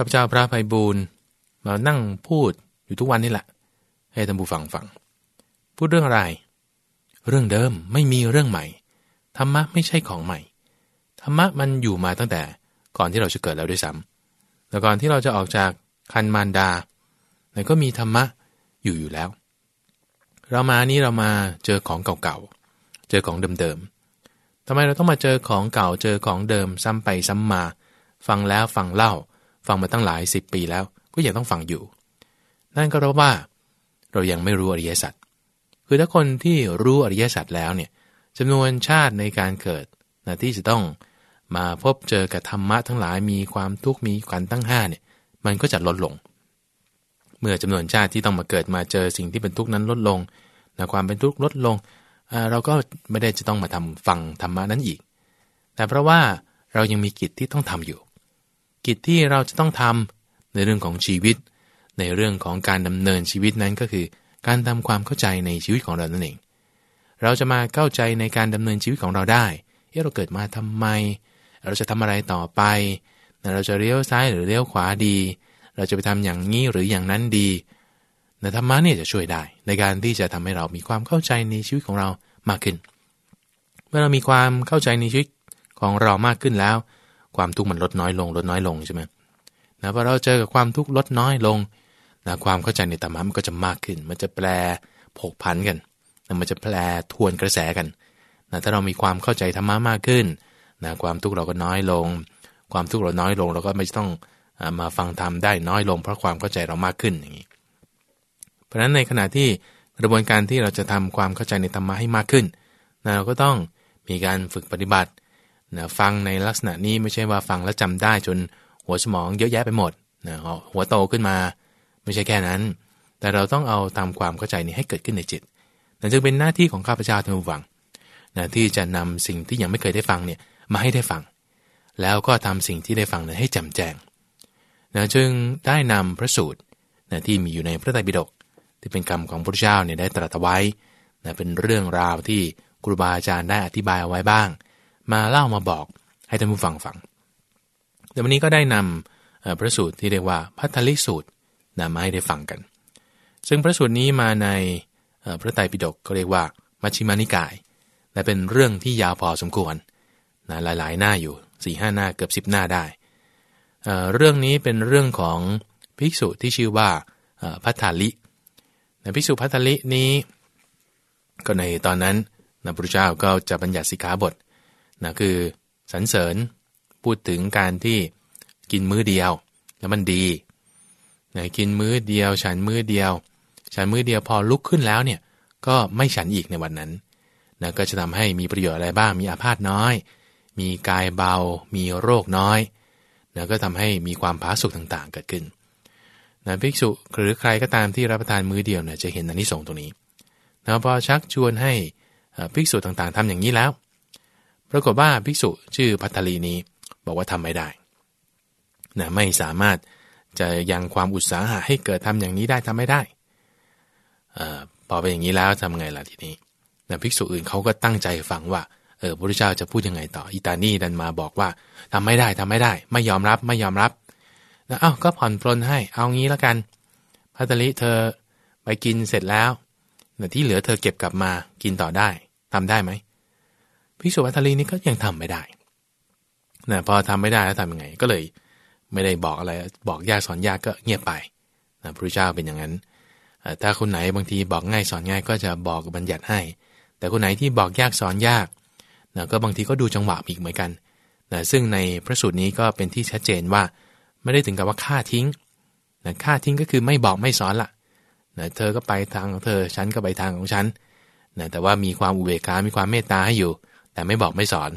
ข้าพเจ้าพระภัยบูรณ์มานั่งพูดอยู่ทุกวันนี่แหละ ให้ท่านผู้ฟังฟัง พูดเรื่องอะไร เรื่องเดิมไม่มีเรื่องใหม่ ธรรมะไม่ใช่ของใหม่ ธรรมะมันอยู่มาตั้งแต่ก่อนที่เราจะเกิดแล้วด้วยซ้ำแล้วก่อนที่เราจะออกจากคันมารดาแต่ก็มีธรรมะอยู่อยู่แล้ว เรามานี้เรามาเจอของเก่าๆ เจอของเดิมๆทำไมเราต้องมาเจอของเก่าเจอของเดิมซ้ำไปซ้ำมา ฟังแล้วฟังเล่า ฟังมาตั้งหลายสิบปีแล้ว ก็ยังต้องฟังอยู่ นั่นก็เพราะว่า เรายังไม่รู้อริยสัจคือถ้าคนที่รู้อริยสัจแล้วเนี่ยจำนวนชาติในการเกิดนะที่จะต้องมาพบเจอกับธรรมะทั้งหลายมีความทุกข์มีขันตั้งห้าเนี่ยมันก็จะลดลง เมื่อจำนวนชาติที่ต้องมาเกิดมาเจอสิ่งที่เป็นทุกข์นั้นลดลงนะความเป็นทุกข์ลดลง เราก็ไม่ได้จะต้องมาทำฟังธรรมะนั้นอีก แต่เพราะว่าเรายังมีกิจที่ต้องทำอยู่ กิจที่เราจะต้องทำในเรื่องของชีวิต ในเรื่องของการดำเนินชีวิตนั้นก็คือ การทำความเข้าใจในชีวิตของเรานั่นเอง เราจะมาเข้าใจในการดำเนินชีวิตของเราได้เเราเกิดมาทำไม เราจะทำอะไรต่อไป เราจะเลี้ยวซ้ายหรือเลี้ยวขวาดี เราจะไปทำอย่างนี้หรืออย่างนั้นดีนธรรมะเนี่ยจะช่วยได้ ในการที่จะทำให้เรามีความเข้าใจในชีวิตของเรามากขึ้น เมื่อเรามีความเข้าใจในชีวิตของเรามากขึ้นแล้ว ความทุกข์มันลดน้อยลง ลดน้อยลงใช่ไหมนะพอเราเจอกับความทุกข์ลดน้อยลงนะความเข้าใจในธรรมะมันก็จะมากขึ้น มันจะแปลผกผันกันนะมันจะแปลทวนกระแสกันนะถ้าเรามีความเข้าใจธรรมะมากขึ้นนะความทุกข์เราก็น้อยลง ความทุกข์เราน้อยลงเราก็ไม่ต้องมาฟังธรรมได้น้อยลง เพราะความเข้าใจเรามากขึ้นอย่างนี้ เพราะฉะนั้นในขณะที่กระบวนการที่เราจะทำความเข้าใจในธรรมะให้มากขึ้นนะเราก็ต้องมีการฝึกปฏิบัติ นะฟังในลักษณะนี้ไม่ใช่ว่าฟังแล้วจำได้จนหัวสมองเยอะแยะไปหมดนะหัวโตขึ้นมา ไม่ใช่แค่นั้น แต่เราต้องเอาตามความเข้าใจนี้ให้เกิดขึ้นในจิตนั่นจึงเป็นหน้าที่ของข้าพเจ้าท่านผู้ฟังนะที่จะนำสิ่งที่ยังไม่เคยได้ฟังเนี่ยมาให้ได้ฟัง แล้วก็ทำสิ่งที่ได้ฟังนั้นให้จำแจ้งนะจึงได้นำพระสูตรนะที่มีอยู่ในพระไตรปิฎกที่เป็นคำของพระเจ้าเนี่ยได้ตรัสไว้นะเป็นเรื่องราวที่ครูบาอาจารย์ได้อธิบายเอาไว้บ้าง มาเล่ามาบอกให้ท่านผู้ฟังฟังแต่วันนี้ก็ได้นำพระสูตรที่เรียกว่าพัทธลิสูตรนะมาให้ได้ฟังกัน ซึ่งพระสูตรนี้มาในพระไตรปิฎกก็เรียกว่ามัชฌิมานิกายแต่เป็นเรื่องที่ยาวพอสมควรนะหลายๆ หน้าอยู่4ี่ห้าหน้าเกือบสิบหน้าได้เเรื่องนี้เป็นเรื่องของภิกษุที่ชื่อว่าพัทธลินะภิกษุพัทธลินี้ ก็ในตอนนั้นนะพระเจ้าก็จะบัญญัติสิกขาบท นะคือสรรเสริญพูดถึงการที่กินมื้อเดียว แล้วมันดีนะกินมื้อเดียว ฉันมื้อเดียว ฉันมื้อเดียวพอลุกขึ้นแล้วเนี่ยก็ไม่ฉันอีกในวันนั้นนะก็จะทำให้มีประโยชน์อะไรบ้าง มีอาพาธน้อย มีกายเบา มีโรคน้อยนะก็ทำให้มีความผาสุกต่างๆ เกิดขึ้นนะภิกษุหรือใครก็ตามที่รับประทานมื้อเดียวเนี่ยจะเห็นอนนิสงส์ตรงนี้นะพอชักชวนให้ภิกษุต่างๆทำอย่างนี้แล้ว ปรากฏว่าภิกษุชื่อพัทลีนี้บอกว่าทำไม่ได้นะไม่สามารถจะยังความอุตสาหะให้เกิดทำอย่างนี้ได้ทำไม่ได้ออพอเป็นอย่างนี้แล้วทำไงล่ะทีนี้นะภิกษุอื่นเขาก็ตั้งใจฟังว่าเออพระเจ้าจะพูดยังไงต่ออิตานี่ดันมาบอกว่าทำไม่ได้ทำไม่ได้ ไม่ยอมรับไม่ยอมรับนะเอ้าก็ผ่อนปลนให้เอางี้แล้วกันพัตลิเธอไปกินเสร็จแล้วนะที่เหลือเธอเก็บกลับมากินต่อได้ทำได้ไหม ภิกษุพัตลีนี่ก็ยังทำไม่ได้นะพอทำไม่ได้แล้วทำยังไง ก็เลยไม่ได้บอกอะไร บอกยากสอนยากก็เงียบไปนะพระเจ้าเป็นอย่างนั้น ถ้าคนไหนบางทีบอกง่ายสอนง่ายก็จะบอกบัญญัติให้ แต่คนไหนที่บอกยากสอนยากนะก็บางทีก็ดูจังหวะอีกเหมือนกันนะซึ่งในพระสูตรนี้ก็เป็นที่ชัดเจนว่า ไม่ได้ถึงกับว่าฆ่าทิ้งนะฆ่าทิ้งก็คือไม่บอกไม่สอนละนะเธอก็ไปทางของเธอ ฉันก็ไปทางของฉันนะแต่ว่ามีความอุเบกขา มีความเมตตาให้อยู่ แต่ไม่บอกไม่สอน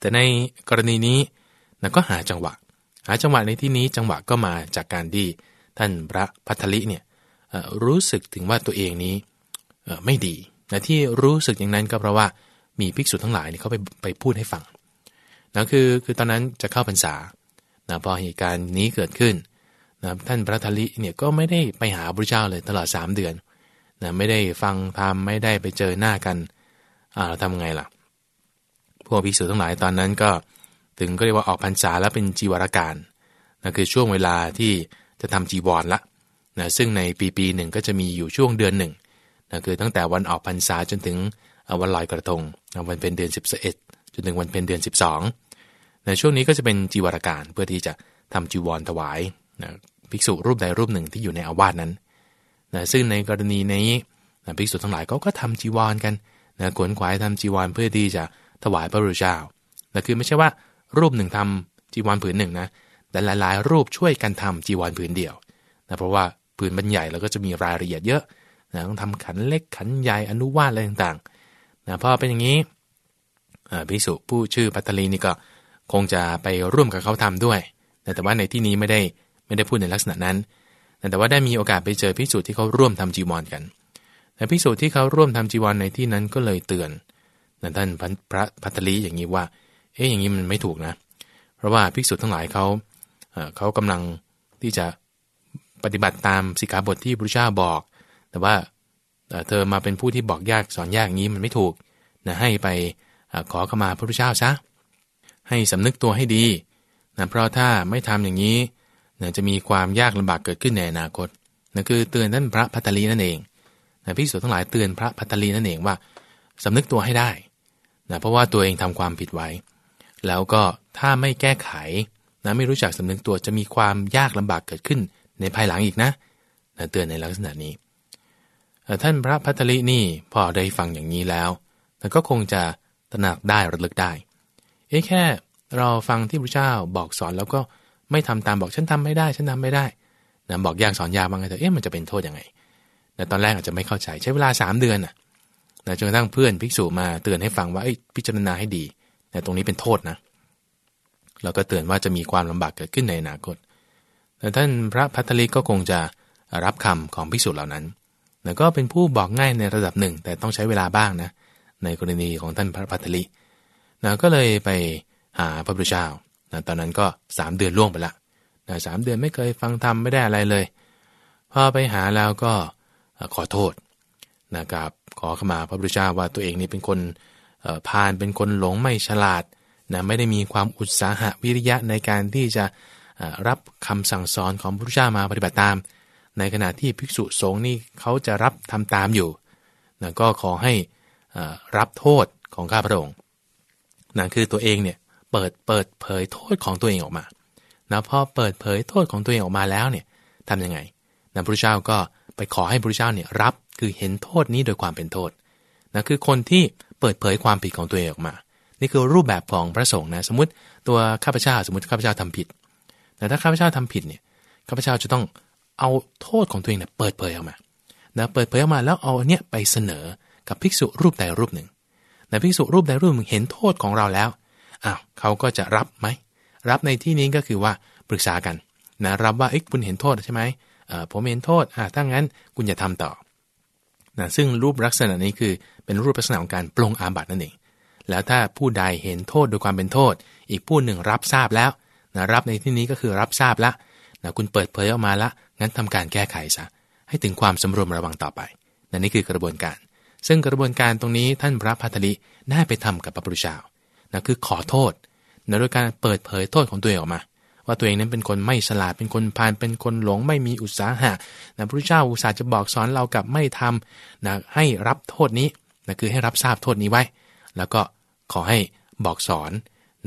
แต่ในกรณีนี้นะก็หาจังหวะ หาจังหวะในที่นี้จังหวะก็มาจากการที่ท่านพระพัทลิเนี่ยรู้สึกถึงว่าตัวเองนี้ไม่ดีนะที่รู้สึกอย่างนั้นก็เพราะว่ามีภิกษุทั้งหลายเนี่ยเขาไปไปพูดให้ฟังนะคือคือตอนนั้นจะเข้าพรรษานะพอเหตุการณ์นี้เกิดขึ้นนะท่านพระทลิเนี่ยก็ไม่ได้ไปหาพระเจ้าเลยตลอด 3 เดือนนะไม่ได้ฟังธรรมไม่ได้ไปเจอหน้ากันอ่าเราทำไงล่ะ พวกภิกษุทั้งหลายตอนนั้นก็ถึงก็เรียกว่าออกพรรษาแล้วเป็นจีวรการนนะคือช่วงเวลาที่จะทำจีวรละนะซึ่งในปีปีหนึ่งก็จะมีอยู่ช่วงเดือนหนึ่งนะคือตั้งแต่วันออกพรรษาจนถึงวันลอยกระทงวันเป็นเดือน 11 จนถึงวันเป็นเดือน 12 ในช่วงนี้ก็จะเป็นจีวรการเพื่อที่จะทำจีวรถวายนะภิกษุรูปใดรูปหนึ่งที่อยู่ในอาวาสนั้นนะซึ่งในกรณีนี้นะภิกษุทั้งหลายเขาก็ทำจีวรกันนะขวนขวายทำจีวรเพื่อที่จะ ถวายพระรูชเจ้านะคือไม่ใช่ว่า รูปหนึ่งทำจีวรผืนหนึ่งนะ แต่หลาย ๆ รูปช่วยกันทำจีวรผืนเดียวนะเพราะว่าผืนบรรใหญ่แล้วก็จะมีรายละเอียดเยอะนะต้องทำขันเล็กขันใหญ่อนุวาตอะไรต่างๆนะพอเป็นอย่างนี้ภิกษุผู้ชื่อปัตตลีนี่ก็คงจะไปร่วมกับเขาทำด้วย แต่ว่าในที่นี้ไม่ได้ไม่ได้พูดในลักษณะนั้น แต่ว่าได้มีโอกาสไปเจอภิกษุที่เขาร่วมทำจีวรกันแต่ภิกษุที่เขาร่วมทำจีวรในที่นั้นก็เลยเตือน ท่านพระพัทลีอย่างนี้ว่า เอ๊ะอย่างนี้มันไม่ถูกนะ เพราะว่าภิกษุทั้งหลายเขาเขากำลังที่จะปฏิบัติตามสิกขาบทที่พระเจ้าบอก แต่ว่าเธอมาเป็นผู้ที่บอกยากสอนยากอย่างนี้มันไม่ถูกนะให้ไปขอขมาพระพุทธเจ้าซะ ให้สำนึกตัวให้ดีนะเพราะถ้าไม่ทำอย่างนี้นะจะมีความยากลำบากเกิดขึ้นในอนาคตนะคือเตือนท่านพระพัตลีนั่นเองนะพิสุทั้งหลายเตือนพระพัตลีนั่นเองว่าสำนึกตัวให้ได้ นะเพราะว่าตัวเองทำความผิดไว้ แล้วก็ถ้าไม่แก้ไขนะไม่รู้จักสำนึกตัวจะมีความยากลำบากเกิดขึ้นในภายหลังอีกนะนะเตือนในลักษณะนี้ ท่านพระพัตลีนี่พอได้ฟังอย่างนี้แล้วแต่ก็คงจะตระหนักได้ระลึกได้ เอ๊ะแค่เราฟังที่พระเจ้าบอกสอนแล้วก็ไม่ทำตามบอกฉันทำไม่ได้ ฉันทำไม่ได้นะบอกยากสอนยากบางไงแต่เอ๊ะมันจะเป็นโทษยังไงแต่ตอนแรกอาจจะไม่เข้าใจใช้เวลา 3 เดือนนะ นะจนกระทั่งเพื่อนภิกษุมาเตือนให้ฟังว่าพิจารณาให้ดีแต่ตรงนี้เป็นโทษนะเราก็เตือนว่าจะมีความลำบากเกิดขึ้นในอนาคตแต่ท่านพระพัทลิกก็คงจะรับคำของภิกษุเหล่านั้นแต่ก็เป็นผู้บอกง่ายในระดับหนึ่ง แต่ต้องใช้เวลาบ้างนะ ในกรณีของท่านพระพัทลินะก็เลยไปหาพระพุทธเจ้านะตอนนั้นก็สามเดือนล่วงไปละนะสามเดือนไม่เคยฟังธรรมไม่ได้อะไรเลย พอไปหาแล้วก็ขอโทษนะครับ ขอขมาพระพุทธเจ้าว่าตัวเองนี่เป็นคนพานเป็นคนหลงไม่ฉลาดนะไม่ได้มีความอุตสาหะวิริยะในการที่จะรับคำสั่งสอนของพระพุทธเจ้ามาปฏิบัติตาม ในขณะที่ภิกษุสงฆ์นี่เขาจะรับทำตามอยู่นะก็ขอให้รับโทษของข้าพระองค์นะคือตัวเองเนี่ยเปิดเปิดเผยโทษของตัวเองออกมานะพอเปิดเผยโทษของตัวเองออกมาแล้วเนี่ยทำยังไงนะพระเจ้าก็ไปขอให้พระเจ้าเนี่ยรับ คือเห็นโทษนี้โดยความเป็นโทษนะคือคนที่เปิดเผยความผิดของตัวเองออกมา นี่คือรูปแบบของพระสงฆ์นะ สมมติตัวข้าพเจ้าสมมติข้าพเจ้าทำผิด แต่ถ้าข้าพเจ้าทำผิดเนี่ยข้าพเจ้าจะต้องเอาโทษของตัวเองเนี่ยเปิดเผยออกมานะเปิดเผยออกมาแล้วเอาเนี้ยไปเสนอกับภิกษุรูปใดรูปหนึ่งนะภิกษุรูปใดรูปหนึ่งเห็นโทษของเราแล้วอ้าวเขาก็จะรับไหมรับในที่นี้ก็คือว่าปรึกษากันนะรับว่าเอ๊ะคุณเห็นโทษใช่ไหมเออผมเห็นโทษอ่าถ้างั้นคุณอย่าทำต่อ นะซึ่งรูปลักษณะนี้คือเป็นรูปลักษณะของการปลงอาบัตินั่นเอง แล้วถ้าผู้ใดเห็นโทษโดยความเป็นโทษ อีกผู้หนึ่งรับทราบแล้วนะรับในที่นี้ก็คือรับทราบละนะคุณเปิดเผยออกมาละ งั้นทำการแก้ไขซะ ให้ถึงความสำรวมระวังต่อไปนะนี่คือกระบวนการ ซึ่งกระบวนการตรงนี้ท่านพระพัทลิได้ไปทำกับพระพุทธเจ้านะคือขอโทษนะโดยการเปิดเผยโทษของตัวเองออกมา ว่าตัวเองนั้นเป็นคนไม่ฉลาดเป็นคนพานเป็นคนหลงไม่มีอุตสาหะนะพระพุทธเจ้าอุตสาห์จะบอกสอนเรากับไม่ทำนะให้รับโทษนี้นะคือให้รับทราบโทษนี้ไว้ แล้วก็ขอให้บอกสอน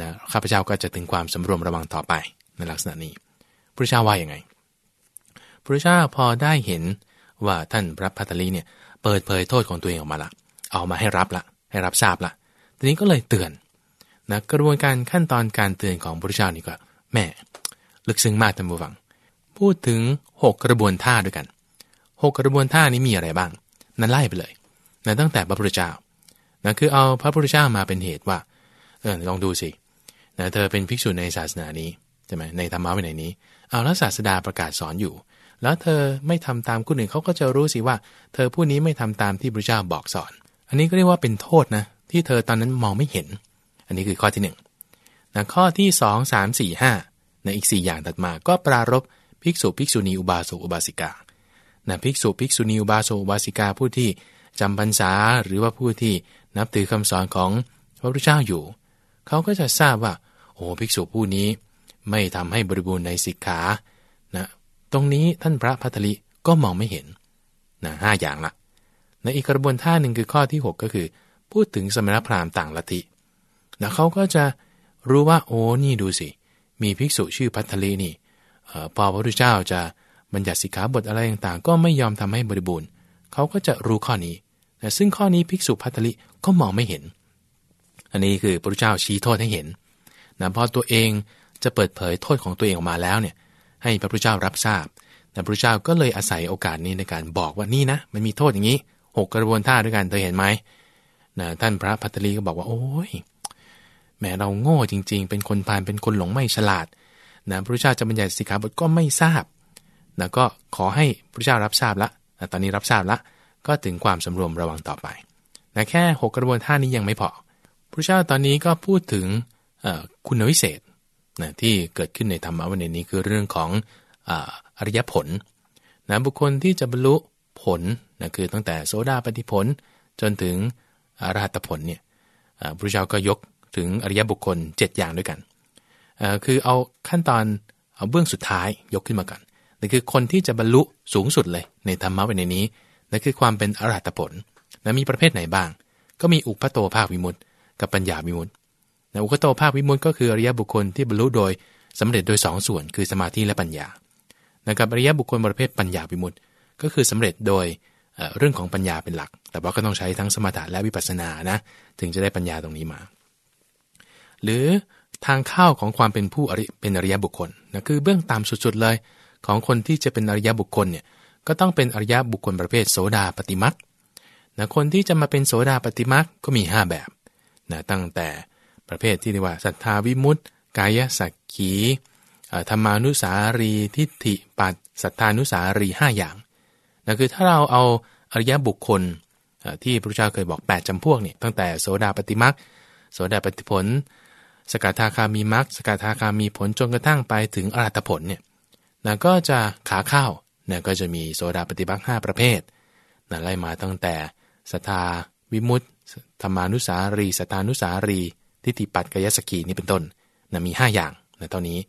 นะข้าพเจ้าก็จะถึงความสำรวมระวังต่อไปในลักษณะนี้พระเจ้าว่าอย่างไงพระเจ้าพอได้เห็นว่าท่านพระพัทลีเนี่ยเปิดเผยโทษของตัวเองออกมาละเอามาให้รับละให้รับทราบละทีนี้ก็เลยเตือนนะกระบวนการขั้นตอนการเตือนของพระเจ้านี่ก็แม่ ลึกซึ้งมากท่านผู้ฟัง พูดถึง 6 กระบวนท่าด้วยกัน 6 กระบวนท่านี้มีอะไรบ้าง นั้นไล่ไปเลยนะตั้งแต่พระพุทธเจ้านะคือเอาพระพุทธเจ้ามาเป็นเหตุว่าเออลองดูสินะเธอเป็นภิกษุในศาสนานี้ใช่ไหมในธรรมะวินัยนี้ เอาแล้วศาสดาประกาศสอนอยู่ แล้วเธอไม่ทำตามคนอื่นเขาก็จะรู้สิว่า เธอผู้นี้ไม่ทำตามที่พระเจ้าบอกสอน อันนี้ก็เรียกว่าเป็นโทษนะที่เธอตอนนั้นมองไม่เห็น อันนี้คือข้อที่1นึ่นะข้อที่ 2 3 4 5 นะอีก 4 อย่างถัดมา ก็ปรารบภิกษุภิกษุณีอุบาสกอุบาสิกานะภิกษุภิกษุณีอุบาสกอุบาสิกาผู้ที่จำพรรษาหรือว่าผู้ที่นับถือคำสอนของพระพุทธเจ้าอยู่ เขาก็จะทราบว่า โอ้ภิกษุผู้นี้ไม่ทำให้บริบูรณ์ในสิกขานะตรงนี้ท่านพระพัทลิก็มองไม่เห็นนะห้าอย่างละในอีกกระบวนท่าหนึ่งคือข้อที่ 6 ก็คือ พูดถึงสมณพราหมณ์ต่างลัทธินะเขาก็จะรู้ว่าโอ้นี่ดูสิ มีภิกษุชื่อพัทลีนี่พอพระพุทธเจ้าจะบัญญัติสิกขาบทอะไรต่างๆ ก็ไม่ยอมทำให้บริบูรณ์ เขาก็จะรู้ข้อนี้นะซึ่งข้อนี้ภิกษุพัทลิก็มองไม่เห็น อันนี้คือพระพุทธเจ้าชี้โทษให้เห็นนะพอตัวเองจะเปิดเผยโทษของตัวเองออกมาแล้วเนี่ยให้พระพุทธเจ้ารับทราบแต่พระพุทธเจ้าก็เลยอาศัยโอกาสนี้ในการบอกว่านี่นะ มันมีโทษอย่างนี้หกกระบวนท่าด้วยกันเธอเห็นไหมนะท่านพระพัตลีก็บอกว่าโอ้ย แม้เราโง่จริง ๆ เป็นคนพานเป็นคนหลงไม่ฉลาดนะพระเจ้าจะบรรยายสิกขาบทก็ไม่ทราบนะก็ขอให้พระเจ้ารับทราบละนะตอนนี้รับทราบละ ก็ถึงความสำรวมระวังต่อไปนะแค่ 6 กระบวนท่านี้ยังไม่พอพระเจ้าตอนนี้ก็พูดถึงคุณวิเศษนะที่เกิดขึ้นในธรรมะวันนี้คือเรื่องของอริยผลนะบุคคลที่จะบรรลุผลนะคือตั้งแต่โสดาปฏิผลจนถึงอรหัตผลเนี่ยพระเจ้าก็ยก ถึงอริยบุคคล 7 อย่างด้วยกันคือเอาขั้นตอนเอาเบื้องสุดท้ายยกขึ้นมากันนั่นคือคนที่จะบรรลุสูงสุดเลยในธรรมะในนี้นั่นคือความเป็นอรหัตผลนะมีประเภทไหนบ้าง ก็มีอุปโตภาควิมุตติ กับปัญญาวิมุตตินะอุปโตภาควิมุตติก็คืออริยบุคคลที่บรรลุโดยสำเร็จโดย2ส่วน คือสมาธิและปัญญานะครับอริยบุคคลประเภทปัญญาวิมุตติ ก็คือสำเร็จโดยเรื่องของปัญญาเป็นหลัก แต่ว่าก็ต้องใช้ทั้งสมถะและวิปัสสนานะ ถึงจะได้ปัญญาตรงนี้มา หรือทางเข้าของความเป็นผู้เป็นอริยบุคคลนะคือเบื้องต่ำสุดๆเลย ของคนที่จะเป็นอริยบุคคลเนี่ยก็ต้องเป็นอริยบุคคลประเภทโสดาปฏิมักนะคนที่จะมาเป็นโสดาปฏิมักก็มี 5 แบบนะตั้งแต่ประเภทที่เรียกว่าศรัทธาวิมุตติ กายสักขีธรรมานุสารีทิฏฐิปัตสัทธานุสารี 5 อย่างนะคือถ้าเราเอาอริยบุคคลที่พระเจ้าเคยบอก 8จำพวกเนี่ยตั้งแต่โสดาปฏิมักโสดาปฏิผล สกทาคามีมรักสกทาคามีผลจนกระทั่งไปถึงอรหัตผลเนี่ยนะก็จะขาเข้านะก็จะมีโสดาปฏิบัติ5ประเภทนะไล่มาตั้งแต่สทาวิมุตติธรรมานุสารีสตานุสารี ทิฏฐิปัตกยสกีนี่เป็นต้นนะมี 5 อย่างนะตอนนี้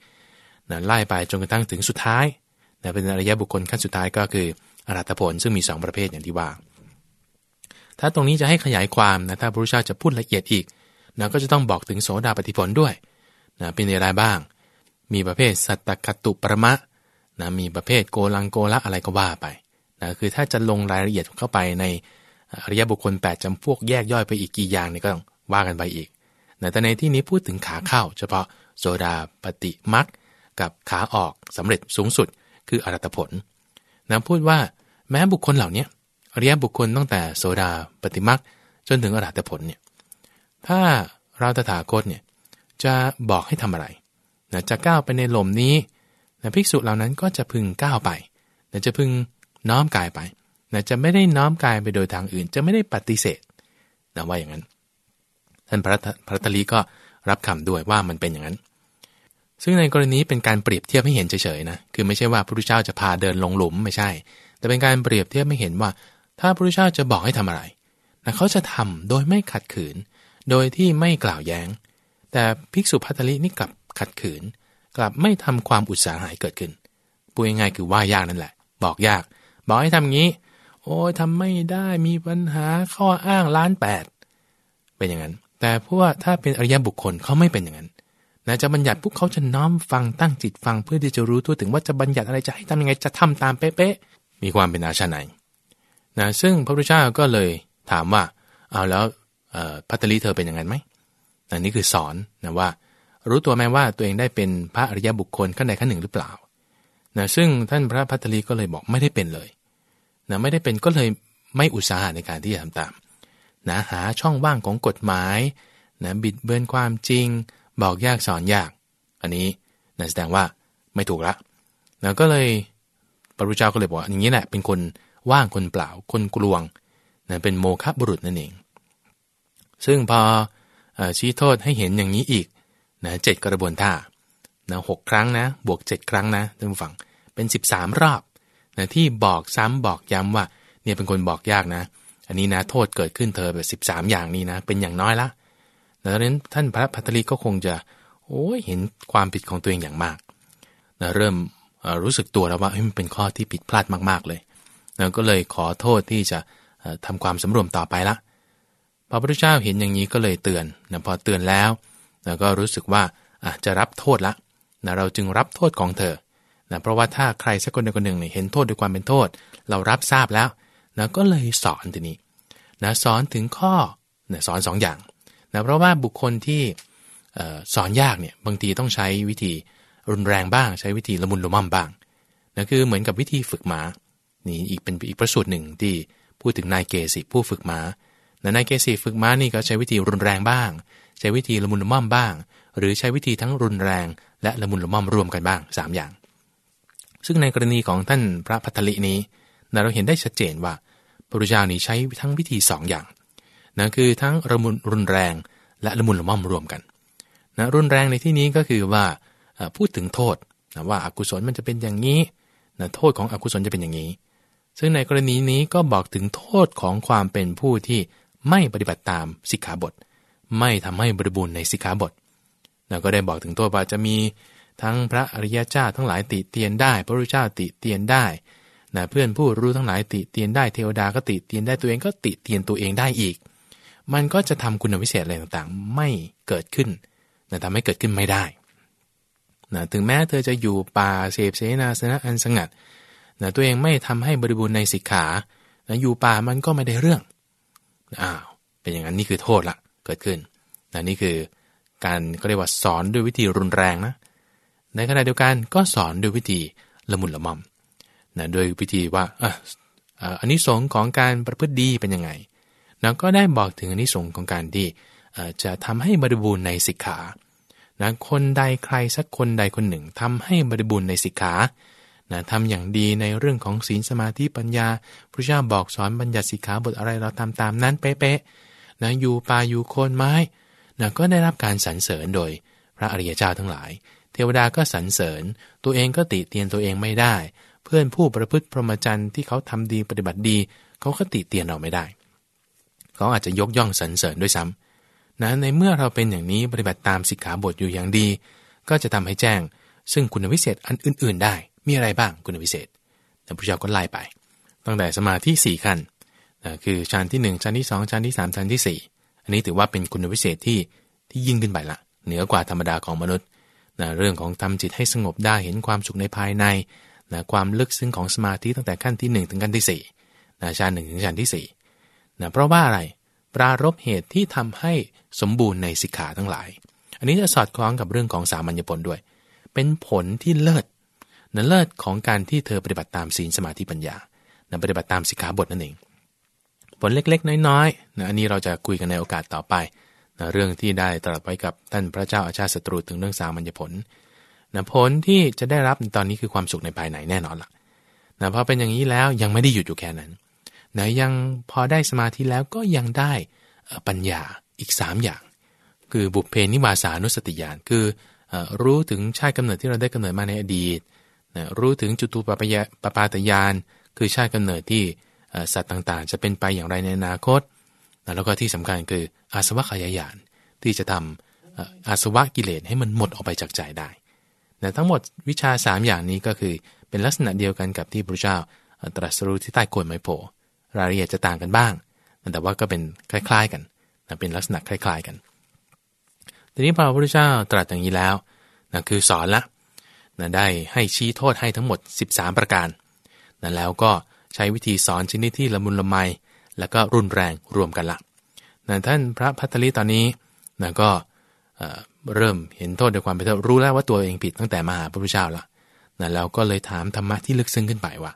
นะไล่ไปจนกระทั่งถึงสุดท้ายนะเป็นอริยบุคคลขั้นสุดท้ายก็คืออรัตผลซึ่งมี 2 ประเภทอย่างที่ว่า ถ้าตรงนี้จะให้ขยายความนะถ้าพระพุทธเจ้าจะพูดละเอียดอีก นะก็จะต้องบอกถึงโสดาปฏิผลด้วยนะเป็นอะไรบ้าง มีประเภทสัตตคตุปรมะนะมีประเภทโกลังโกละอะไรก็ว่าไปนะคือถ้าจะลงรายละเอียดเข้าไปในอริยบุคคล 8จำพวกแยกย่อยไปอีกกี่อย่างนี่ก็ต้องว่ากันไปอีกนะแต่ในที่นี้พูดถึงขาเข้า เฉพาะโสดาปฏิมักกับขาออกสำเร็จสูงสุด คืออรัตผลนะพูดว่าแม้บุคคลเหล่านี้อริยบุคคลตั้งแต่โสดาปฏิมักจนถึงอรหัตผลเนี่ย ถ้าเราตถาคตเนี่ยจะบอกให้ทำอะไรนะจะก้าวไปในหล่มนี้นะภิกษุเหล่านั้นก็จะพึงก้าวไปนะจะพึงน้อมกายไปนะจะไม่ได้น้อมกายไปโดยทางอื่น จะไม่ได้ปฏิเสธนะว่าอย่างนั้น ท่านพระพระตลีก็รับคำด้วยว่ามันเป็นอย่างนั้น ซึ่งในกรณีเป็นการเปรียบเทียบให้เห็นเฉยๆนะ คือไม่ใช่ว่าพระพุทธเจ้าจะพาเดินลงหลุมไม่ใช่ แต่เป็นการเปรียบเทียบให้เห็นว่า ถ้าพระพุทธเจ้าจะบอกให้ทำอะไรนะเขาจะทำโดยไม่ขัดขืน โดยที่ไม่กล่าวแย้ง แต่ภิกษุพัทลินี่กลับขัดขืน กลับไม่ทำความอุตสาหะเกิดขึ้นพูดง่ายๆคือว่ายากนั่นแหละ บอกยาก บอกให้ทำงี้ โอ้ยทำไม่ได้มีปัญหาข้ออ้างล้านแปดเป็นอย่างนั้น แต่พวกถ้าเป็นอริยบุคคลเขาไม่เป็นอย่างนั้นนะจะบัญญัติพวกเขาจะน้อมฟังตั้งจิตฟังเพื่อที่จะรู้ทั่วถึงว่าจะบัญญัติอะไรจะให้ทำยังไงจะทำตามเป๊ะๆมีความเป็นอาชาไหนนะซึ่งพระพุทธเจ้าก็เลยถามว่าเอาแล้ว พัตลีเธอเป็นอย่างนั้นไหมนนี่คือสอนนะว่า รู้ตัวไหมว่าตัวเองได้เป็นพระอริยบุคคลขั้นใดขั้นหนึ่งหรือเปล่านะซึ่งท่านพระพัตลีก็เลยบอกไม่ได้เป็นเลยนะไม่ได้เป็นก็เลยไม่อุตสาหะในการที่จะทำตามนะหาช่องว่างของกฎหมายนะบิดเบือนความจริง บอกยากสอนยาก อันนี้นั่นแสดงว่าไม่ถูกละแล้วก็เลยพระพุทธเจ้าก็เลยบอกอย่างนี้แหละเป็นคนว่างคนเปล่าคนกลวงนะเป็นโมฆะบุรุษนั่นเอง ซึ่งพอชี้โทษให้เห็นอย่างนี้อีกนะเจ็ดกระบวนท่านะหกครั้งนะ บวกเจ็ดครั้งนะท่านผู้ฟังเป็นสิบสามรอบนะที่บอกซ้ำบอกย้ำว่าเนี่ยเป็นคนบอกยากนะ อันนี้นะโทษเกิดขึ้นเธอแบบสิบสามอย่างนี้นะ เป็นอย่างน้อยละดังนั้นท่านพระพัทลีก็คงจะโอ้ยเห็นความผิดของตัวเองอย่างมากนะเริ่มรู้สึกตัวแล้วว่ามันเป็นข้อที่ผิดพลาดมาก ๆเลยนะก็เลยขอโทษที่จะทำความสำรวมต่อไปละ พระพุทธเจ้าเห็นอย่างนี้ก็เลยเตือนนะพอเตือนแล้วนะก็รู้สึกว่าจะรับโทษละนะเราจึงรับโทษของเธอนะเพราะว่าถ้าใครสักคนใดคนหนึ่งเห็นโทษด้วยความเป็นโทษ เรารับทราบแล้วนะก็เลยสอนทีนี้นะสอนถึงข้อนะสอน2ออย่างนะเพราะว่าบุคคลที่สอนยากเนี่ยบางทีต้องใช้วิธีรุนแรงบ้าง ใช้วิธีละมุนละม่อมบ้างนะคือเหมือนกับวิธีฝึกหมานี่อีกเป็นอีกประสูตรหนึ่งที่พูดถึงนายเกสิผู้ฝึกหมา นะนายเกสิฝึกม้านี่ก็ใช้วิธีรุนแรงบ้าง ใช้วิธีละมุนละม่อมบ้าง หรือใช้วิธีทั้งรุนแรง และละมุนละม่อมรวมกันบ้าง 3 อย่าง ซึ่งในกรณีของท่านพระพัทลินี้เราเห็นได้ชัดเจนว่าพระพุทธเจ้านี้ใช้ทั้งวิธี 2 อย่างนะคือทั้งระมุนรุนแรง และละมุนละม่อมรวมกันนะรุนแรงในที่นี้ก็คือว่าพูดถึงโทษนะว่าอากุศลมันจะเป็นอย่างนี้นะโทษของอกุศลจะเป็นอย่างนี้ ซึ่งในกรณีนี้ก็บอกถึงโทษของความเป็นผู้ที่ ไม่ปฏิบัติตามสิกขาบท ไม่ทำให้บริบูรณ์ในสิกขาบทนะก็ได้บอกถึงโทษว่าจะมีทั้งพระอริยเจ้าทั้งหลายติเตียนได้ พระรูปเจ้าติเตียนได้นะเพื่อนผู้รู้ทั้งหลายติเตียนได้เทวดาก็ติเตียนได้ตัวเองก็ติเตียนตัวเองได้อีก มันก็จะทำคุณวิเศษอะไรต่างๆ ไม่เกิดขึ้นนะทำให้เกิดขึ้นไม่ได้นะถึงแม้เธอจะอยู่ป่าเสพเสนาสนะอันสงัดนะตัวเองไม่ทำให้บริบูรณ์ในสิกขานะอยู่ป่ามันก็ไม่ได้เรื่อง อ้าวเป็นอย่างนั้นนี่คือโทษละเกิดขึ้นนะนี่คือการก็เรียกว่าสอนด้วยวิธีรุนแรงนะในขณะเดียวกันก็สอนด้วยวิธีละมุนละม่อมนะโดยวิธีว่าอะอันนี้สงของการประพฤติดีเป็นยังไงนะก็ได้บอกถึงอันนี้สงของการที่จะทำให้บริบูรณ์ในสิกขานะคนใดใครสักคนใดคนหนึ่งทำให้บริบูรณ์ในสิกขา นะทำอย่างดีในเรื่องของศีลสมาธิปัญญาพระเจ้าบอกสอนบัญญัติสิกขาบทอะไรเราทำตามนั้นเป๊ะๆนะอยู่ป่าอยู่โคนไม้นะก็ได้รับการสรรเสริญโดยพระอริยเจ้าทั้งหลาย เทวดาก็สรรเสริญ ตัวเองก็ติเตียนตัวเองไม่ได้ เพื่อนผู้ประพฤติพรหมจรรย์ที่เขาทำดีปฏิบัติดี เขาก็ติเตียนเราไม่ได้ เขาอาจจะยกย่องสรรเสริญด้วยซ้ำนะในเมื่อเราเป็นอย่างนี้ปฏิบัติตามสิกขาบทอยู่อย่างดี ก็จะทำให้แจ้ง ซึ่งคุณวิเศษอันอื่น ๆได้ มีอะไรบ้างคุณวิเศษแต่พระเจ้าก็ไล่ไป ตั้งแต่สมาธิสี่ขั้นนะคือชั้นที่ 1ชั้นที่ 2ชั้นที่ 3ชั้นที่ 4 อันนี้ถือว่าเป็นคุณวิเศษที่ที่ยิ่งขึ้นไปละ เหนือกว่าธรรมดาของมนุษย์นะเรื่องของทำจิตให้สงบได้เห็นความสุขในภายในนะความลึกซึ้งของสมาธิตั้งแต่ขั้นที่ 1 ถึงขั้นที่4นะชั้นหนึ่งถึงชั้นที่4นะเพราะว่าอะไรปรารบเหตุที่ทำให้สมบูรณ์ในสิกขาทั้งหลาย อันนี้จะสอดคล้องกับเรื่องของสามัญญผลด้วย เป็นผลที่เลิศ นั่นเลิศของการที่เธอปฏิบัติตามศีลสมาธิปัญญานั่นปฏิบัติตามสิกขาบทนั่นเอง ผลเล็กๆ น้อยๆนะอันนี้เราจะคุยกันในโอกาสต่อไปนะเรื่องที่ได้ตรัสไว้กับท่านพระเจ้าอาชาติศัตรูถึงเรื่องสามัญญผลนะผลที่จะได้รับตอนนี้คือความสุขในภายในแน่นอนละ่ะนะพอเป็นอย่างนี้แล้วยังไม่ได้หยุดอยู่แค่นั้นนะยังพอได้สมาธิแล้วก็ยังได้ปัญญาอีก 3 อย่าง คือบุพเพนิวาสานุสติญาณคือรู้ถึงชาติกำเนิดที่เราได้กำเนิดมาในอดีต รู้ถึงจุตูปปยปปาตยาน คือชาติกำเนิดที่สัตว์ต่างๆ จะเป็นไปอย่างไรในอนาคตแล้วก็ที่สำคัญคืออาสวะขยายานที่จะทำอาสวะกิเลสให้มันหมดออกไปจากใจได้แต่ทั้งหมดวิชา 3 อย่างนี้ก็คือเป็นลักษณะเดียวกันกับที่พระเจ้าตรัสรู้ที่ใต้โคนไม้โพรายละเอียดจะต่างกันบ้าง แต่ว่าก็เป็นคล้าย ๆกันนะเป็นลักษณะคล้าย ๆกัน ทีนี้พอพระพุทธเจ้าตรัสอย่างนี้แล้วนะคือสอนละ นะได้ให้ชี้โทษให้ทั้งหมด 13 ประการนะแล้วก็ใช้วิธีสอนชนิดที่ละมุนละไม แล้วก็รุนแรงรวมกันละนะท่านพระพัทลีตอนนี้นะก็เริ่มเห็นโทษด้วยความเป็นโทษรู้แล้วว่าตัวเองผิดตั้งแต่มาหาพระพุทธเจ้าละนะแล้วก็เลยถามธรรมะที่ลึกซึ้งขึ้นไปว่า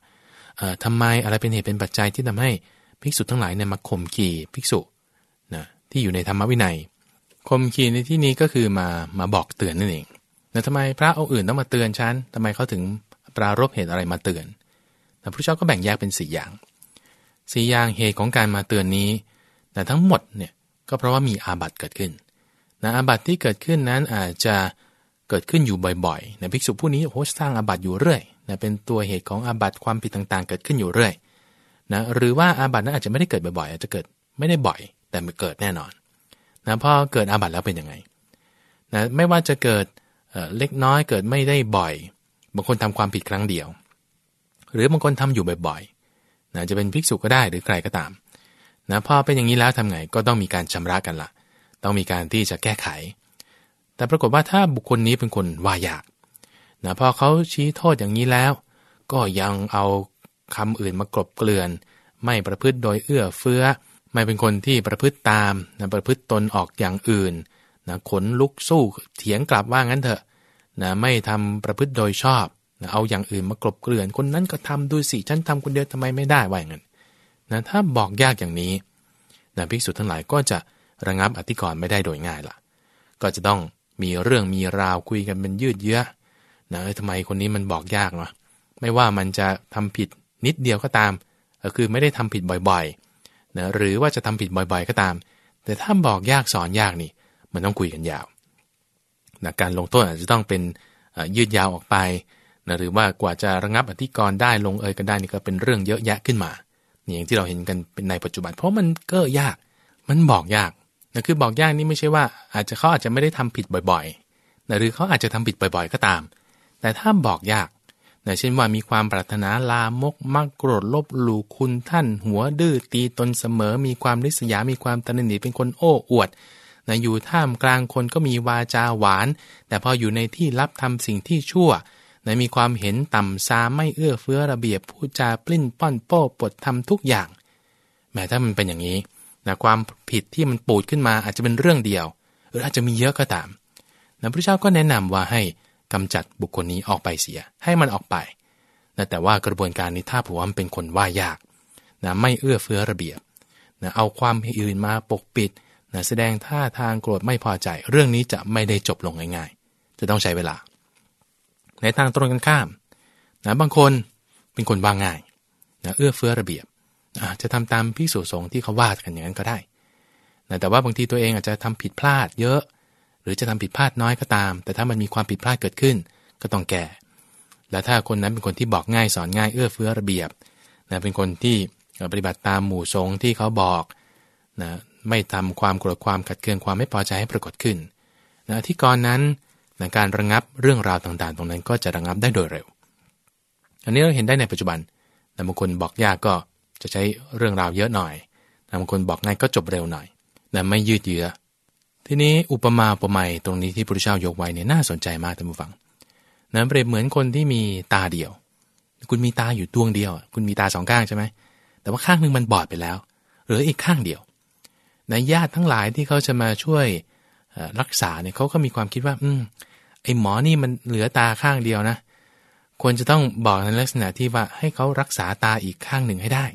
ทำไมอะไรเป็นเหตุเป็นปัจจัยที่ทำให้ภิกษุทั้งหลายเนี่ยมาข่มขีภิกษุนะที่อยู่ในธรรมวินัยข่มขีในที่นี้ก็คือมามาบอกเตือนนั่นเอง แต่ทำไมพระองค์อื่นต้องมาเตือนฉันทำไมเขาถึงปรารบเหตุอะไรมาเตือนแต่พระเจ้าก็แบ่งแยกเป็นสี่อย่างสี่อย่างเหตุของการมาเตือนนี้ แต่ทั้งหมดเนี่ยก็เพราะว่ามีอาบัติเกิดขึ้นนะอาบัติที่เกิดขึ้นนั้นอาจจะเกิดขึ้นอยู่บ่อยๆนะภิกษุผู้นี้โอ้สร้างอาบัติอยู่เรื่อยนะเป็นตัวเหตุของอาบัติความผิดต่างๆ เกิดขึ้นอยู่เรื่อยนะหรือว่าอาบัตินั้นอาจจะไม่ได้เกิดบ่อยๆอาจจะเกิดไม่ได้บ่อย แต่เกิดแน่นอนนะพอเกิดอาบัติแล้วเป็นยังไงนะไม่ว่าจะเกิด เล็กน้อยเกิดไม่ได้บ่อย บางคนทำความผิดครั้งเดียว หรือบางคนทำอยู่บ่อยๆนะจะเป็นภิกษุก็ได้หรือใครก็ตามนะพอเป็นอย่างนี้แล้วทำไงก็ต้องมีการชำระกันละต้องมีการที่จะแก้ไข แต่ปรากฏว่าถ้าบุคคลนี้เป็นคนวายากนะพอเขาชี้โทษอย่างนี้แล้ว ก็ยังเอาคำอื่นมากรบเกลื่อน ไม่ประพฤติโดยเอื้อเฟื้อ ไม่เป็นคนที่ประพฤติตามนะประพฤติตนออกอย่างอื่น นะขนลุกสู้เถียงกลับว่างั้นเถอะนะไม่ทำประพฤติโดยชอบนะเอาอย่างอื่นมากรบเกลื่อน คนนั้นก็ทำดูสิฉันทำคนเดียวทำไมไม่ได้ว่าอย่างนั้นนะถ้าบอกยากอย่างนี้นะภิกษุทั้งหลายก็จะระงับอธิกรณ์ไม่ได้โดยง่ายล่ะ ก็จะต้องมีเรื่องมีราวคุยกันเป็นยืดเยื้อนะทำไมคนนี้มันบอกยากเนาะไม่ว่ามันจะทำผิดนิดเดียวก็ตามก็คือไม่ได้ทำผิดบ่อยๆนะหรือว่าจะทำผิดบ่อยๆ ก็ตาม แต่ถ้าบอกยากสอนยากนี่ มันต้องคุยกันยาวนะการลงโทษอาจจะต้องเป็นยืดยาวออกไปนะหรือว่ากว่าจะระงับอธิกรณ์ได้ลงเอยกันได้นี่ก็เป็นเรื่องเยอะแยะขึ้นมาอย่างที่เราเห็นกันเป็นในปัจจุบัน เพราะมันก็ยาก มันบอกยากนะคือบอกยากนี่ไม่ใช่ว่า อาจจะเขาอาจจะไม่ได้ทำผิดบ่อยๆนะหรือเขาอาจจะทำผิดบ่อย ๆ ก็ตาม แต่ถ้าบอกยากนะเช่นว่ามีความปรารถนาลามกมักโกรธลบหลู่คุณท่าน หัวดื้อตีตนเสมอ มีความริษยา มีความตนหนีเป็นคนโอ้อวด นะอยู่ท่ามกลางคนก็มีวาจาหวาน แต่พออยู่ในที่รับทำสิ่งที่ชั่วนะมีความเห็นต่ำซาไม่เอื้อเฟื้อระเบียบพูดจาปลิ้นป้อนโป้ปดทำทุกอย่าง แม้ถ้ามันเป็นอย่างนี้นะความผิดที่มันปูดขึ้นมาอาจจะเป็นเรื่องเดียว หรืออาจจะมีเยอะก็ตามนะพระเจ้าก็แนะนำว่าให้กำจัดบุคคลนี้ออกไปเสีย ให้มันออกไปนะแต่ว่ากระบวนการนี้ถ้าผัวมันเป็นคนว่ายากนะไม่เอื้อเฟื้อระเบียบนะเอาความอื่นมาปกปิด นะแสดงท่าทางโกรธไม่พอใจ เรื่องนี้จะไม่ได้จบลงง่ายๆ จะต้องใช้เวลา ในทางตรงกันข้ามนะบางคนเป็นคนวางง่ายนะเอื้อเฟื้อระเบียบจะทำตามพิสูจสงที่เขาว่ากันอย่างนั้นก็ได้นะแต่ว่าบางทีตัวเองอาจจะทำผิดพลาดเยอะ หรือจะทำผิดพลาดน้อยก็ตาม แต่ถ้ามันมีความผิดพลาดเกิดขึ้น ก็ต้องแก้แล้วถ้าคนนั้นเป็นคนที่บอกง่ายสอนง่ายเอื้อเฟื้อระเบียบนะเป็นคนที่ปฏิบัติตามหมู่สงที่เขาบอกนะ ไม่ทำความโกรธความขัดเคืองความไม่พอใจให้ปรากฏขึ้นนะที่ก่อนนั้นนะการระงับเรื่องราวต่างๆ ตรงนั้นก็จะระงับได้โดยเร็ว อันนี้เราเห็นได้ในปัจจุบันแต่บางคนบอกยากก็จะใช้เรื่องราวเยอะหน่อยแต่บางคนบอกง่ายก็จบเร็วหน่อยแต่ไม่ยืดเยื้อ ทีนี้อุปมาอุปไมยตรงนี้ที่พระพุทธเจ้ายกไว้เนี่ยน่าสนใจมากท่านผู้ฟังนะเปรียบเหมือนคนที่มีตาเดียว คุณมีตาอยู่ดวงเดียว คุณมีตาสองข้างใช่ไหมแต่ว่าข้างหนึ่งมันบอดไปแล้วหรืออีกข้างเดียว นะญาติทั้งหลายที่เขาจะมาช่วยรักษาเนี่ยเขาก็มีความคิดว่า อืมไอหมอนี่มันเหลือตาข้างเดียวนะ ควรจะต้องบอกในลักษณะที่ว่าให้เขารักษาตาอีกข้างหนึ่งให้ได้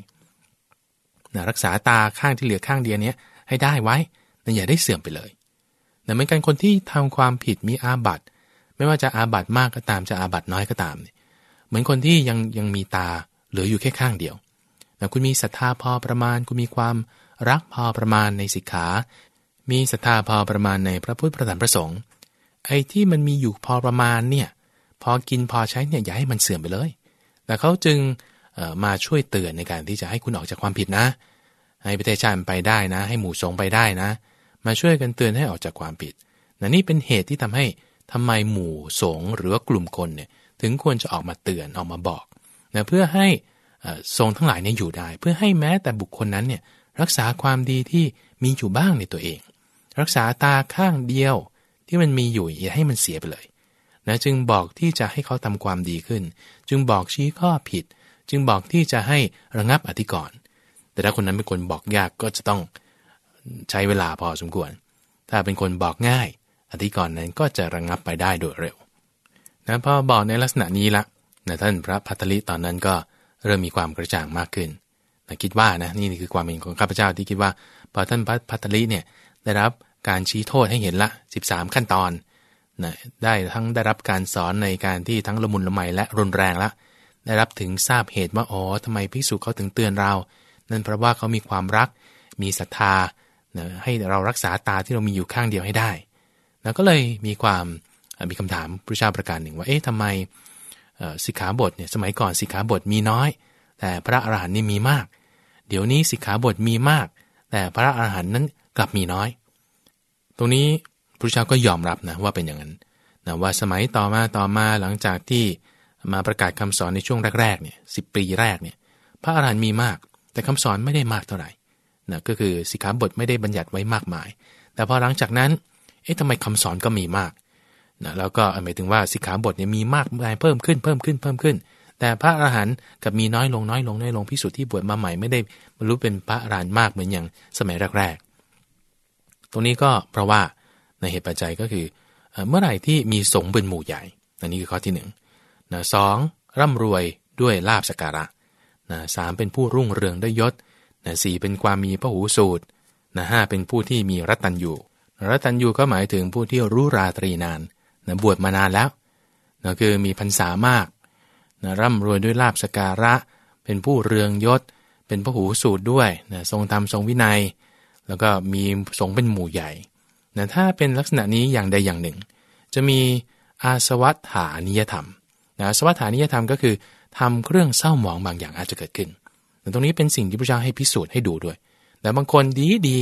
นะรักษาตาข้างที่เหลือข้างเดียวนี้ให้ได้ไว้นะอย่าได้เสื่อมไปเลยนะเหมือนกันคนที่ทำความผิดมีอาบัติไม่ว่าจะอาบัตมากก็ตามจะอาบัตน้อยก็ตามเนี่ยเหมือนคนที่ยังยังมีตาเหลืออยู่แค่ข้างเดียวนะคุณมีศรัทธาพอประมาณ คุณมีความ รักพอประมาณในสิกขา มีศรัทธาพอประมาณในพระพุทธพระธรรมพระสงฆ์ไอ้ที่มันมีอยู่พอประมาณเนี่ยพอกินพอใช้เนี่ยอย่าให้มันเสื่อมไปเลย แต่เขาจึงมาช่วยเตือนในการที่จะให้คุณออกจากความผิดนะ ให้ประเทศชาติไปได้นะ ให้หมู่สงไปได้นะ มาช่วยกันเตือนให้ออกจากความผิดนนี่เป็นเหตุที่ทำให้ทำไมหมู่สงหรือว่ากลุ่มคนเนี่ยถึงควรจะออกมาเตือนออกมาบอกนะเพื่อให้ทรงทั้งหลายเนี่ยอยู่ได้ เพื่อให้แม้แต่บุคคลนั้นเนี่ย รักษาความดีที่มีอยู่บ้างในตัวเอง รักษาตาข้างเดียวที่มันมีอยู่อย่าให้มันเสียไปเลยนะจึงบอกที่จะให้เขาทำความดีขึ้น จึงบอกชี้ข้อผิด จึงบอกที่จะให้ระงับอธิกรณ์แต่ถ้าคนนั้นเป็นคนบอกยากก็จะต้องใช้เวลาพอสมควร ถ้าเป็นคนบอกง่าย อธิกรณ์นั้นก็จะระงับไปได้โดยเร็วนะพอบอกในลักษณะนี้ละนะท่านพระพัทลิตอนนั้นก็เริ่มมีความกระจ่างมากขึ้น คิดว่านะนี่คือความเห็นของข้าพเจ้าที่คิดว่าพอท่านพัทลิเนี่ยได้รับการชี้โทษให้เห็นละ 13 ขั้นตอนนะได้ทั้งได้รับการสอนในการที่ทั้งละมุนละไมและรุนแรงละ ได้รับถึงทราบเหตุว่าอ๋อทำไมภิกษุเขาถึงเตือนเรา นั่นเพราะว่าเขามีความรัก มีศรัทธานะให้เรารักษาตาที่เรามีอยู่ข้างเดียวให้ได้แล้วก็เลยมีความมีคำถามพระเจ้าประการหนึ่งว่าเอ๊ะทำไมสิกขาบทเนี่ยสมัยก่อนสิกขาบทมีน้อย แต่พระอรหันต์นี่มีมาก เดี๋ยวนี้สิกขาบทมีมาก แต่พระอรหันต์นั้นกลับมีน้อย ตรงนี้พระเจ้าก็ยอมรับนะว่าเป็นอย่างนั้นนะว่าสมัยต่อมาต่อมาหลังจากที่มาประกาศคำสอนในช่วงแรกๆเนี่ยสิปีแรกเนี่ยพระอรหันต์มีมาก แต่คำสอนไม่ได้มากเท่าไหร่นะก็คือสิกขาบทไม่ได้บัญญัติไว้มากมาย แต่พอหลังจากนั้นเอ๊ะทำไมคำสอนก็มีมากนะแล้วก็หมายถึงว่าสิกขาบทเนี่ยมีมากมายเพิ่มขึ้นเพิ่มขึ้นเพิ่มขึ้น แต่พระอรหันต์กับมีน้อยลงน้อยลงน้อยลงพิสุทธิ์ที่บวชมาใหม่ไม่ได้บรรลุเป็นพระอรหันต์มากเหมือนอย่างสมัยแรกๆ ตรงนี้ก็เพราะว่าในเหตุปัจจัยก็คือ เมื่อไหร่ที่มีสงฆ์เป็นหมู่ใหญ่ อันนี้คือข้อที่1นนะสองร่ำรวยด้วยลาบสการะนะสามเป็นผู้รุ่งเรืองด้วยยศนะสี่เป็นความมีพระหูสูตรนะห้าเป็นผู้ที่มีรัตัญยูรัตัญยูก็หมายถึงผู้ที่รู้ราตรีนานนะบวชมานานแล้วนะคือมีพรรษามาก นะร่ำรวยด้วยลาบสการะ เป็นผู้เรืองยศ เป็นพระหูสูตรด้วยนะทรงธรรมทรงวินัย แล้วก็มีสงเป็นหมู่ใหญ่นะถ้าเป็นลักษณะนี้อย่างใดอย่างหนึ่ง จะมีอาสวัฏฐานิยธรรมนะอาสวัฏฐานิยธรรมก็คือทำเครื่องเศร้าหมองบางอย่างอาจจะเกิดขึ้นแต่ตรงนี้เป็นสิ่งที่พระเจ้าให้พิสูจน์ให้ดูด้วย แต่บางคนดีดี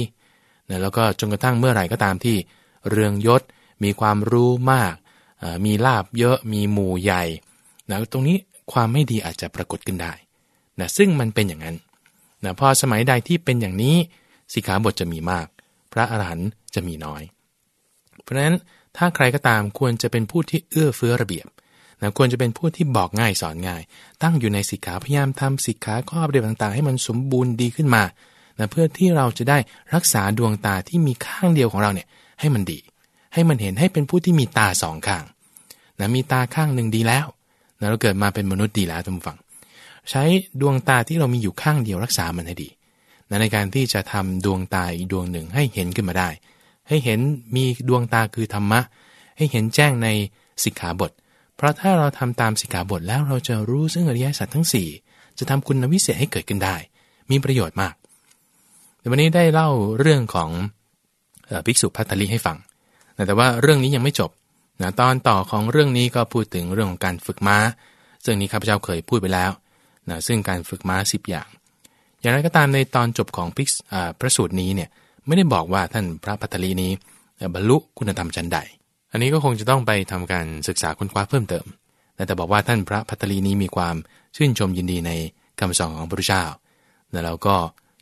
นะแล้วก็จนกระทั่งเมื่อไหร่ก็ตามที่ เรืองยศ มีความรู้มาก มีลาบเยอะ มีหมู่ใหญ่นะตรงนี้ ความไม่ดีอาจจะปรากฏขึ้นได้นะซึ่งมันเป็นอย่างนั้นนะพอสมัยใดที่เป็นอย่างนี้สิกขาบทจะมีมาก พระอรหันต์จะมีน้อย เพราะฉะนั้นถ้าใครก็ตามควรจะเป็นผู้ที่เอื้อเฟื้อระเบียบนะควรจะเป็นผู้ที่บอกง่ายสอนง่าย ตั้งอยู่ในสิกขาพยายามทำสิกขาข้อปฏิบัติต่างๆ ให้มันสมบูรณ์ดีขึ้นมานะเพื่อที่เราจะได้รักษาดวงตาที่มีข้างเดียวของเราเนี่ยให้มันดี ให้มันเห็นให้เป็นผู้ที่มีตาสองข้างนะมีตาข้างหนึ่งดีแล้ว เราเกิดมาเป็นมนุษย์ดีแล้วท่านผู้ฟังใช้ดวงตาที่เรามีอยู่ข้างเดียวรักษามันให้ดีนในการที่จะทำดวงตาอีกดวงหนึ่งให้เห็นขึ้นมาได้ ให้เห็นมีดวงตาคือธรรมะ ให้เห็นแจ้งในสิกขาบท เพราะถ้าเราทำตามสิกขาบทแล้วเราจะรู้ซึ่งอริยสัจทั้ง 4 จะทำคุณวิเศษให้เกิดขึ้นได้ มีประโยชน์มากแต่วันนี้ได้เล่าเรื่องของภิกษุพัทธลีให้ฟัง แต่ว่าเรื่องนี้ยังไม่จบ นะตอนต่อของเรื่องนี้ก็พูดถึงเรื่องของการฝึกม้า ซึ่งนี้ข้าพเจ้าเคยพูดไปแล้วนะซึ่งการฝึกม้า 10 อย่าง อย่างไรก็ตามในตอนจบของพิกพระสูตรนี้เนี่ยไม่ได้บอกว่าท่านพระพัทลีนี้บรรลุคุณธรรมชั้นใด อันนี้ก็คงจะต้องไปทำการศึกษาค้นคว้าเพิ่มเติม แต่บอกว่าท่านพระพัตลีนี้มีความชื่นชมยินดีในคำสอนของพระพุทธเจ้าแล้วเราก็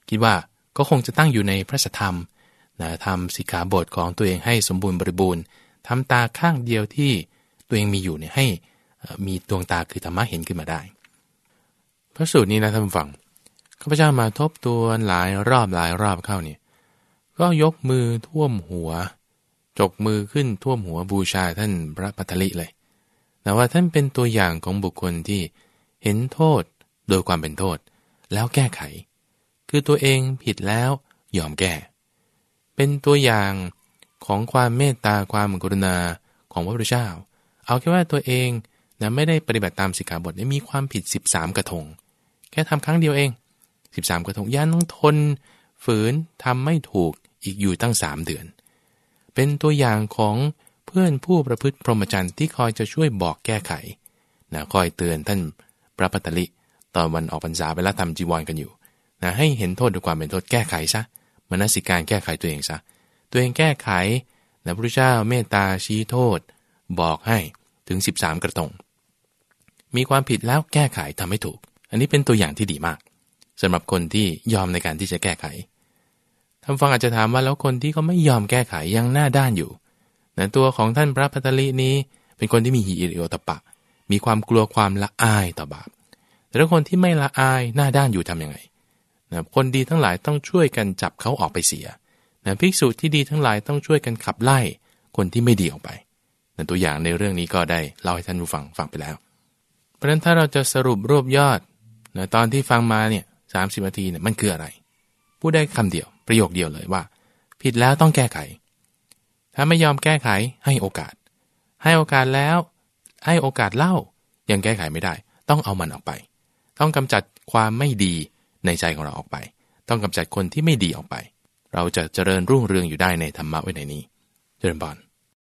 คิดว่าก็คงจะตั้งอยู่ในพระธรรมนะทำสิกขาบทของตัวเองให้สมบูรณ์บริบูรณ์ ทำตาข้างเดียวที่ตัวเองมีอยู่เนี่ยให้มีดวงตาคือธรรมะเห็นขึ้นมาได้ พระสูตรนี้นะท่านฟังข้าพเจ้ามาทบตัวหลายรอบหลายรอบเข้าเนี่ยก็ยกมือท่วมหัว จกมือขึ้นท่วมหัวบูชาท่านพระปัทลิเลยแต่ว่าท่านเป็นตัวอย่างของบุคคลที่เห็นโทษโดยความเป็นโทษ แล้วแก้ไข คือตัวเองผิดแล้วยอมแก้ เป็นตัวอย่าง ของความเมตตาความกรุณาของพระพุทธเจ้า เอาแค่ว่าตัวเองนะไม่ได้ปฏิบัติตามสิกขาบทมีความผิด 13 กระทง แค่ทำครั้งเดียวเอง 13 กระทงย่านต้องทน ฝืนทำไม่ถูกอีกอยู่ตั้งสามเดือน เป็นตัวอย่างของเพื่อนผู้ประพฤติพรหมจรรย์ที่คอยจะช่วยบอกแก้ไขนะคอยเตือนท่านพระปัตลิตอนวันออกพรรษาเวลาทำจีวรกันอยู่นะให้เห็นโทษด้วยความเป็นโทษแก้ไขซะมนสิการแก้ไขตัวเองซะ ตัวเองแก้ไขนะพระเจ้าเมตตาชี้โทษ บอกให้ถึง 13 กระตงมีความผิดแล้วแก้ไขทำให้ถูก อันนี้เป็นตัวอย่างที่ดีมากสำหรับคนที่ยอมในการที่จะแก้ไขท่านฟังอาจจะถามว่าแล้วคนที่เขาไม่ยอมแก้ไขยังหน้าด้านอยู่นะตัวของท่านพระพัทลีนี้ เป็นคนที่มีหิริโอตปะ มีความกลัวความละอายต่อบาปแต่ถ้าคนที่ไม่ละอายหน้าด้านอยู่ทํำยังไงนะคนดีทั้งหลายต้องช่วยกันจับเขาออกไปเสีย นะภิกษุที่ดีทั้งหลายต้องช่วยกันขับไล่คนที่ไม่ดีออกไปนะตัวอย่างในเรื่องนี้ก็ได้เล่าให้ท่านผู้ฟังฟังไปแล้ว เพราะฉะนั้นถ้าเราจะสรุปรวบยอดนะตอนที่ฟังมาเนี่ยสามสิบนาทีเนี่ยมันคืออะไร พูดได้คำเดียวประโยคเดียวเลยว่า ผิดแล้วต้องแก้ไข ถ้าไม่ยอมแก้ไขให้โอกาส ให้โอกาสแล้ว ให้โอกาสเล่ายังแก้ไขไม่ได้ ต้องเอามันออกไป ต้องกำจัดความไม่ดีในใจของเราออกไป ต้องกำจัดคนที่ไม่ดีออกไป เราจะเจริญรุ่งเรืองอยู่ได้ในธรรมะไว้ในนี้ เจริญบอน